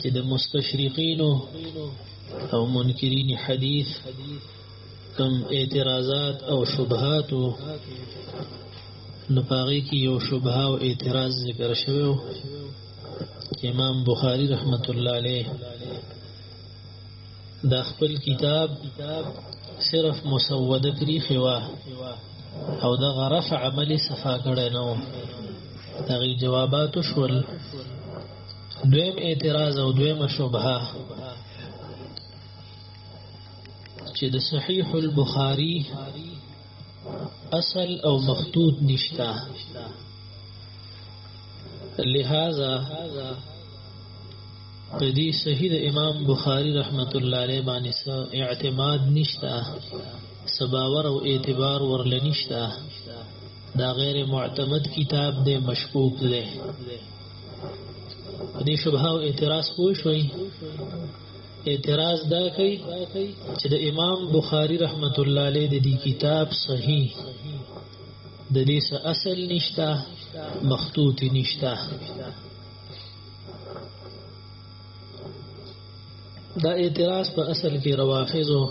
چې د مستشرقین او منکرین حدیث کم اعتراضات او شبهات نو پاره کې یو شبهه او اعتراض ذکر شوی امام بخاری رحمت الله علیه دا خپل کتاب صرف مسوده پری خوا او دا غرف عملی صفا کړی نو دغه جوابات شول دویم اعتراض او دویم شبهه چې د صحیح البخاری اصل او مخطوط نشتا لہذا په دې صحیح د امام بخاری رحمت الله علیه باندې سو اعتماد نشتا سباور او اعتبار ورل نشتا دا غیر معتمد کتاب دی مشکوک دی دې شبهه او اعتراض پوه شوي اعتراض دا کوي چې د امام بخاری رحمت الله علیه د دې کتاب صحیح د دې اصل نشته مخطوط نشته دا اعتراض په اصل کې روافضو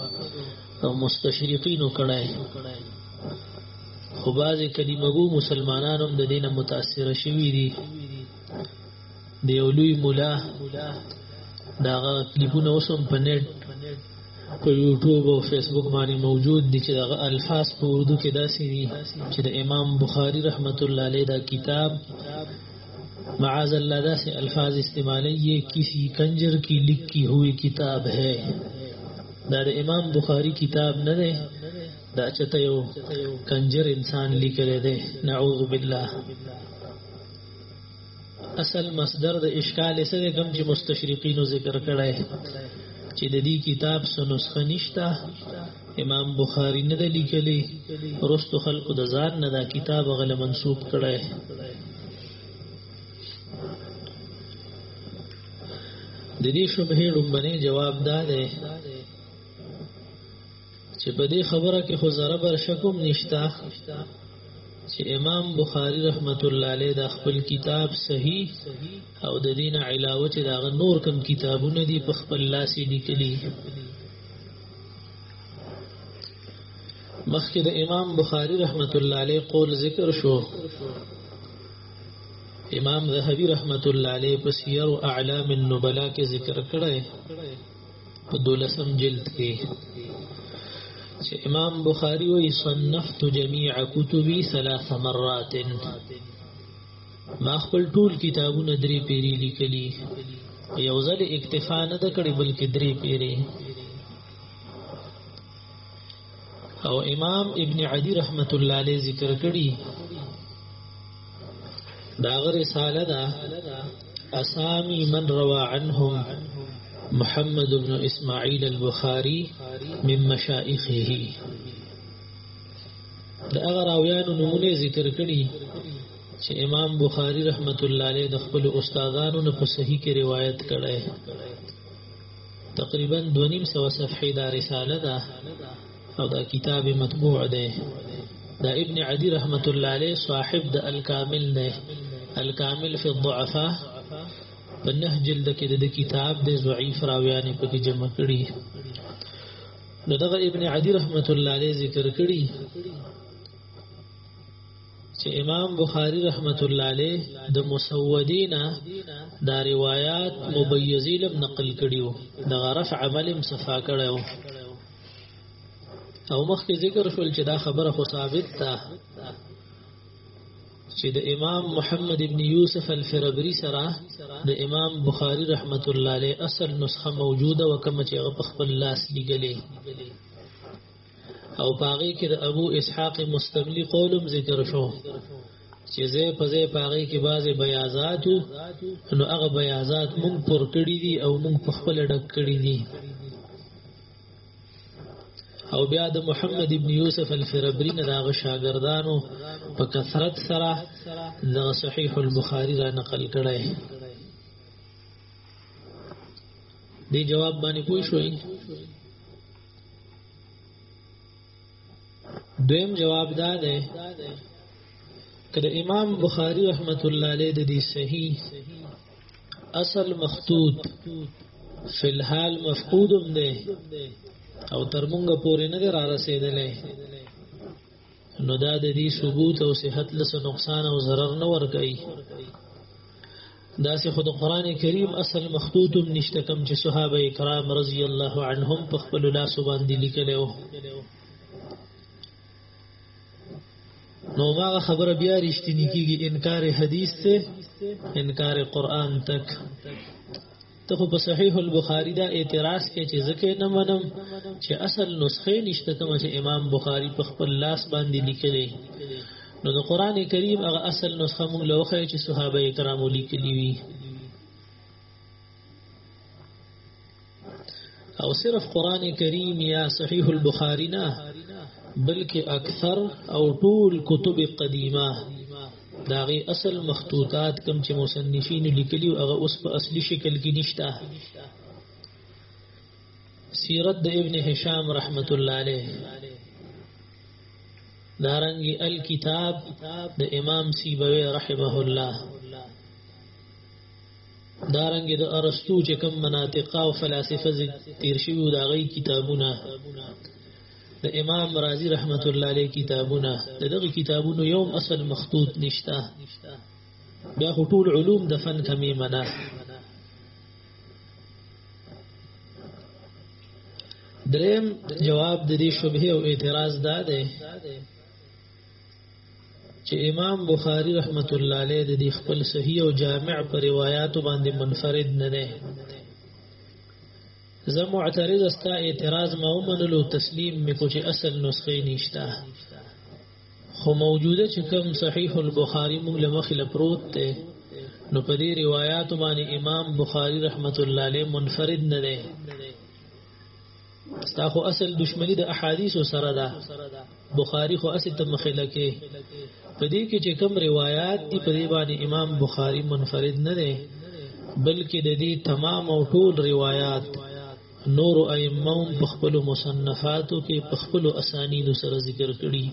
او مستشرقینو کړای خو بعضې کلمګو مسلمانانو هم د دینه متاثر شوي دي د یو لوی مولا دا غا کلیپونه اوسم په نت په یوټیوب او فیسبوک باندې موجود دي چې دغه الفاظ په اردو کې داسې دي چې د امام بخاری رحمت الله علیه دا کتاب معاذ الله داسې الفاظ استعمالي یې کسی کنجر کی لکی ہوئی کتاب ہے دا د امام بخاری کتاب نه دی دا چې ته یو کنجر انسان لیکل دی نعوذ بالله اصل مصدر د اشکال سره کوم چې مستشرقینو ذکر کړی چې د دې کتاب سنسخه نشته امام بخاری نه د لیکلی رستو خلق د ځان نه دا کتاب غل منسوب کړی د دې شبهه لومبنه جواب دا ده چې په دې خبره کې خو ذره بر شکم نشتا چې امام بخاری رحمت الله علیه د خپل کتاب صحیح او د دین علاوه چې دا نور کم کتابونه دي په خپل لاس لیکلي مخکې د امام بخاری رحمت الله علیه قول ذکر شو امام ذهبی رحمت الله علیه په سیر اعلام النبلا کې ذکر کړی په دولسم جلد کې چې امام بخاری وی صنفت جميع كتبي ثلاث مرات ما خپل ټول کتابونه درې پیری لیکلي یو ځل اکتفا نه کړې بلکې درې پیری او امام ابن عدی رحمت الله علیه ذکر کړی دا غ رساله ده اسامی من روا عنهم محمد بن اسماعیل البخاری من مشائخه دا غ راویانو نمونه ذکر کړی چې امام بخاری رحمت الله علیه د خپل استادانو نه په صحیح کې روایت کړی تقریبا دو نیم سو صفحې دا رساله ده او دا کتاب مطبوع ده دا ابن عدی رحمت الله علیه صاحب د الکامل ده الکامل فی الضعفاء په نه جلد کې د کتاب د ضعیف راویانې په کې جمع کړي نو دغه ابن عدی رحمت الله علیه ذکر کړي چې امام بخاری رحمت الله علیه د مسودینا دا روایت مبیزی لم نقل کړیو د غرف عمل صفا کړو او مخکې ذکر شول چې دا خبره خو ثابت ده چې د امام محمد ابن یوسف الفربری سره د امام بخاری رحمت الله علیه اصل نسخه موجوده وکم چې هغه په خپل لاس لګلې او پاغي کې د ابو اسحاق مستملی قولم ذکر شو چې زه په زه پاغي کې بعضې بیاضات نو هغه بیاضات مونږ پر کړی دي او مونږ په خپل ډک کړی دي او بیا د محمد ابن یوسف الفربری نه داغه شاګردانو په کثرت سره د صحیح البخاری را نقل کړي دی جواب باندې پوه شوئ دویم جواب دا دی که د امام بخاری رحمت الله علیه د دې صحیح اصل مخطوط فی الحال مفقود هم دی او تر مونږ پورې نه را رسیدلې نو دا د دې ثبوت او صحت لس نقصان او ضرر نه ور کوي دا سه خود قران کریم اصل مخطوطم نشته کم چې صحابه کرام رضی الله عنهم په خپل لاس باندې لیکلو نو ما خبره بیا رښتینی کیږي انکار حدیث ته انکار قران تک ته خو په صحیح البخاری دا اعتراض کې چې زکه نه منم چې اصل نسخه نشته کوم چې امام بخاری په خپل لاس باندې لیکلې نو د قران کریم هغه اصل نسخه موږ لوخه چې صحابه کرامو لیکلې وي او صرف قران کریم یا صحیح البخاری نه بلکې اکثر او ټول کتب قدیمه داغي اصل مخطوطات کم چې مصنفین لیکلي هغه اوس په اصلي شکل کې نشته سیرت د ابن هشام رحمت الله علیه دارنګي الکتاب د امام سیبوی رحمه الله دارنګ د ارسطو چې کوم مناطق او فلاسفه تیر شوی دا غي کتابونه د امام رازی رحمت الله علیه کتابونه دغه کتابونو یو اصل مخطوط نشته بیا ټول علوم د فن کمی منه دریم جواب د دې شبهه او اعتراض دا دی چې امام بخاری رحمت الله علیه د خپل صحیح او جامع پر روایت باندې منفرد نه نه زه معترض استا اعتراض ما ومنلو تسلیم مې کوچ اصل نسخه نشته خو موجوده چې کوم صحیح البخاری موږ لمخې لپروت ته نو په دې روایت باندې امام بخاری رحمت الله علیه منفرد نه دی ستا خو اصل دشمنی د احادیث سره ده بخاری خو اصل ته مخله کې په دې کې چې کوم روایت دی په دې باندې امام بخاری منفرد نه دی بلکې د دې تمام او ټول روایت نور ائمه په خپل مصنفاتو کې په خپل اسانید سره ذکر کړي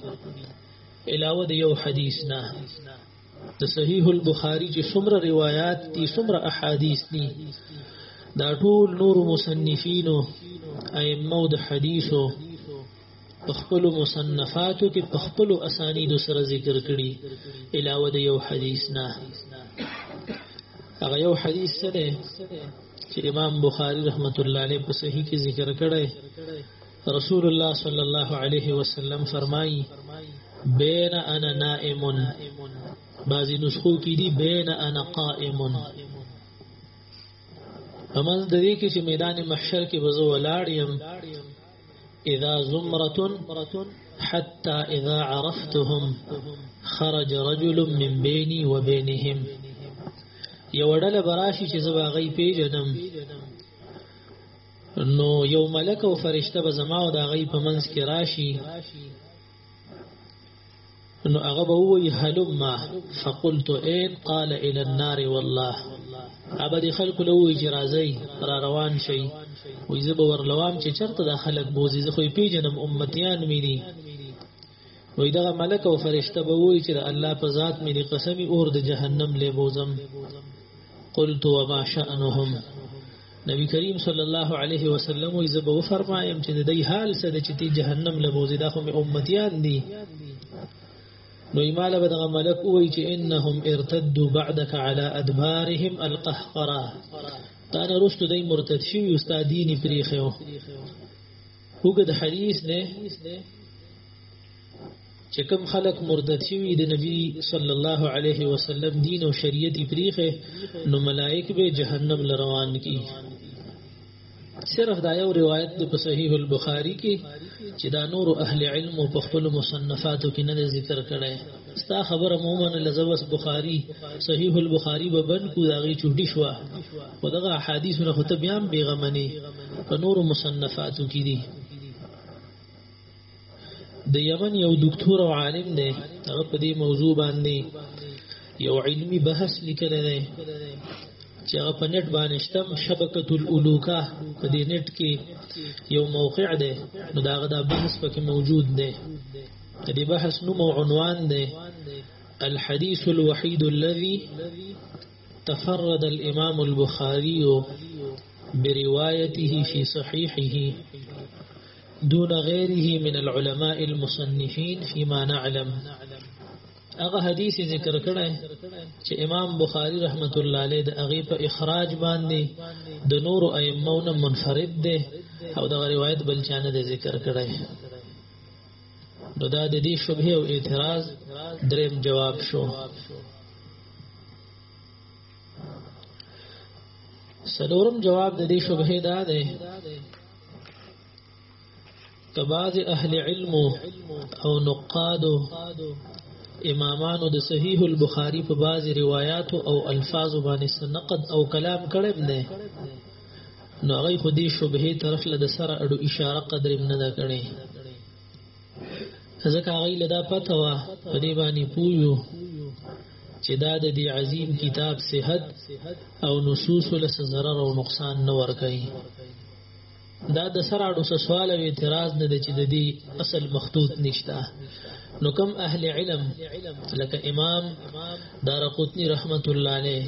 علاوه د یو حدیث نه د صحیح البخاری چې څومره روایت دي څومره احادیث دي دا ټول نور مصنفینو ائمه د حدیثو په خپل مصنفاتو کې په خپل اسانید سره ذکر کړي علاوه د یو حدیث نه هغه یو حدیث سره چې امام بخاری رحمت الله علیه په صحیح کې ذکر کړی رسول الله صلی الله علیه وسلم فرمایي بین انا نائم بعضی نسخو کې دي بین انا قائم فمن د دې کې چې میدان محشر کې بزو ولاړ يم اذا زمره حتى اذا عرفتهم خرج رجل من بيني وبينهم یو ډله براشي چې زبا غي پیژنم نو یو ملک او فرشته به زما او د هغې په منځ کې راشي نو هغه به ووایي هلما فقلت ان قال الى النار والله ابد خلق له وی جرازی را روان شي وې زه به ورلوام چې چرته د خلک بوزي زه خو پیژنم امتیان مې دي وای دغه ملک او فرشته به وای چې الله په ذات مې قسم اور د جهنم له بوزم قلت وما شأنهم نبی کریم صلی الله علیه وسلم وی زبو فرمایم چې د دې حال سره چې تی جهنم له بوزي دا خو مې امتیان دي نو ایمال به دغه ملک وی چې انهم ارتدوا بعدك على ادبارهم القهقرا دا نه رستو دای مرتد شي استادینی پریخو وګد حدیث دی چې کوم خلک مرتد شوی د نبی صلی الله علیه وسلم دین او شریعت پریخه نو ملائک به جهنم لروان کی صرف دا یو روایت دی په صحیح البخاری کې چې دا نور اهل علم او په خپل مصنفاتو کې نه ذکر کړي ستا خبره عموما لزوس بخاری صحیح البخاری به بن کو دا غي چوټی شو خو دغه احادیث نه خو ته بیا هم بېغمه نه په نورو مصنفاتو کې دي د یمن یو دکتور او عالم دی هغه په دې موضوع باندې یو علمی بحث لیکلی دی چې هغه په نت باندې شتم شبکه الالوکا په دې نت کې یو موقع دی نو دا غدا بحث پکې موجود دی د دې بحث نوم او عنوان دی الحديث الوحيد الذي تفرد الامام البخاری بروايته في صحيحه دون غيره من العلماء المصنفين فيما نعلم هغه حدیث ذکر کړه چې امام بخاری رحمت الله علیه د هغه په اخراج باندې د نور ائمهونه منفرد دي او دا روایت بل چا نه ذکر کړه نو دا د دې شبهه او اعتراض دریم جواب شو سلورم جواب د دې شبهه دا ده کباز اهل علم او نقاد امامانو د صحیح البخاری په باز روایت او الفاظ باندې نقد او کلام کړم نه نو هغه خو دې شبهه طرف له سره اډو اشاره قدر نه ده کړې ځکه هغه له دا پته و په دې باندې پویو چې دا د دې عظیم کتاب صحت او نصوص له ضرر او نقصان نه ور کوي دا د سراړو سوال او اعتراض نه دی چې د دې اصل مخطوط نشته نو کوم اهل علم لکه امام دارقطنی رحمت الله علیه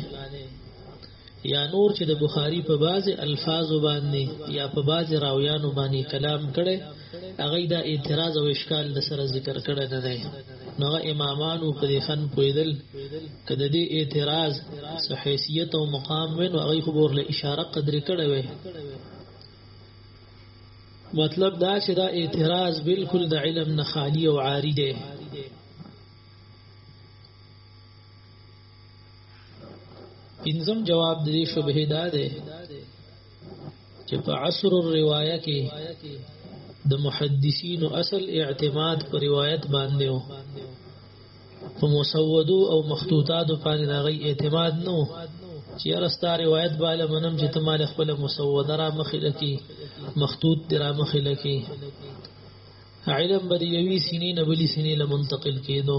یا نور چې د بخاری په بعضی الفاظ باندې یا په بعضی راویانو باندې کلام کړي هغه دا اعتراض او اشکال د سره ذکر کړي نه دی نو امامانو په دې فن پویدل کده دې اعتراض صحیحیت او مقام وین او هغه خبر له اشاره قدر کړي وي مطلب دا چې دا اعتراض بالکل د علم نه خالی او عاری دی پنځم جواب د دې شبهه دا ده چې په عصر الروايه کې د محدثینو اصل اعتماد پر روایت باندې و په مسودو او مخطوطاتو باندې دا غي اعتماد نو چې راستا روایت بالا منم چې ته مال خپل مسوده را مخې لکی مخطوط درا مخې لکی علم بری یوی سینې نه بلی سینې لمنتقل کېدو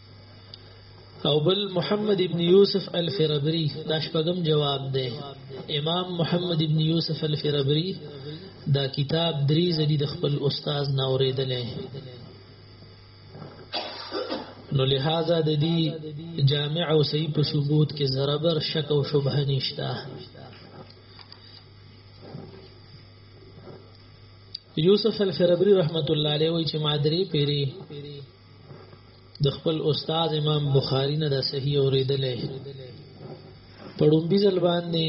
او بل محمد ابن یوسف الفربری دا شپږم جواب دی امام محمد ابن یوسف الفربری دا کتاب درې ځلې د خپل استاد نه اوریدلې نو لہذا د دې جامع او صحیح په ثبوت کې زربر شک او شبهه نشته یوسف الفربری رحمت الله علیه وی چې مادری پیری د خپل استاد امام بخاری نه دا صحیح اوریدلې په ډومبي ځل باندې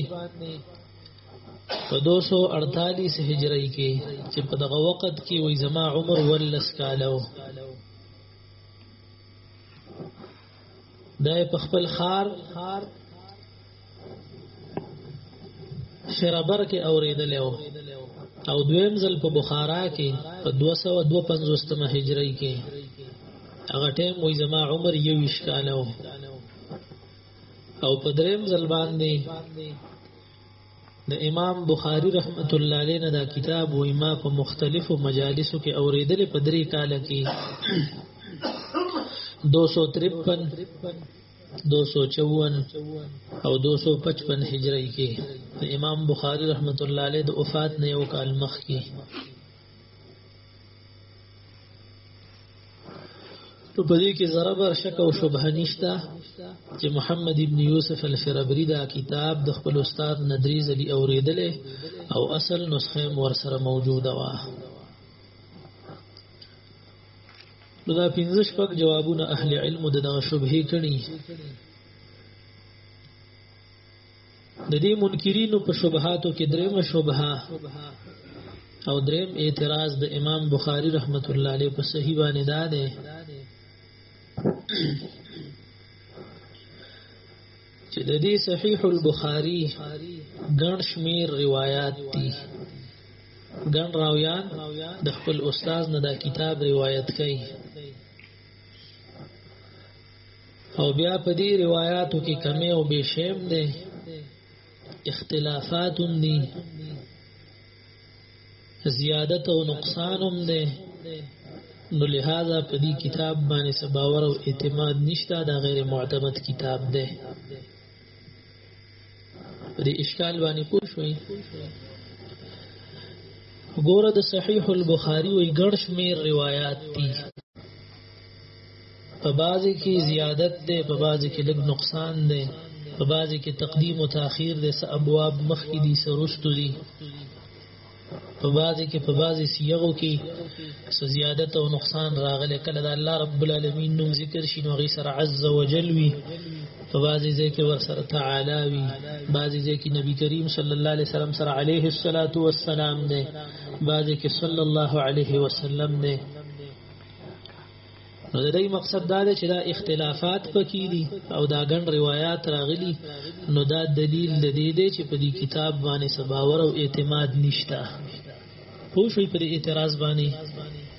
په 248 هجری کې چې په دغه وخت کې وې زما عمر ولس کالو دا په خپل خار شربر کې اوریدل او او دویم ځل په بخارا کې په 252 هجری کې هغه ټیم وې زما عمر یو وشکاله او په دریم ځل باندې د امام بخاری رحمت الله علیه نه دا کتاب و ما په مختلفو مجالسو کې اوریدل په درې کال کې 253 254 او 255 هجری کې امام بخاری رحمت الله علیه د وفات نه یو کال مخکې نو په دې کې ذره بر شک او شبهه نشته چې محمد ابن یوسف الفرابری دا کتاب د خپل استاد ندریز علی اوریدل او اصل نسخه ور سره موجوده و نو دا پنځه شپږ جوابونه اهل علم د دغه شبهه کړي د دې منکرینو په شبهاتو کې دریم شبهه او دریم اعتراض د امام بخاری رحمت الله علیه په صحیح باندې دا ده چې د دې صحیح البخاری ګڼ شمیر روایت دي ګڼ راویان د خپل استاد نه دا کتاب روایت کوي او بیا په دې روایتو کې کمی او بے شیم دی اختلافات دی زیادت او نقصان هم دی نو لہذا په دې کتاب باندې سباور او اعتماد نشته دا غیر معتمد کتاب دی د اشکال باندې پوه شوي ګوره د صحیح البخاری وی ګڼ شمیر روایات دي په بعضی کې زیادت ده په بعضی کې لږ نقصان ده په بعضی کې تقدیم او تاخير ده س ابواب مخکې دي سرشت دي په بعضی کې په بعضی سیغو کې څه زیادت او نقصان راغلی کله د الله رب العالمین نوم ذکر شي نو غي سره عز وجل وی په بعضی ځای کې ور سره تعالی وی بعضی ځای کې نبی کریم صلی الله علیه وسلم سره علیه الصلاۃ والسلام دی بعضی کې صلی الله علیه وسلم دی نو د دې مقصد دا دی چې دا اختلافات پکې دي او دا ګڼ روایت راغلي نو دا دلیل د دې دی چې په دې کتاب باندې سباور او اعتماد نشته پوه شئ پر اعتراض باندې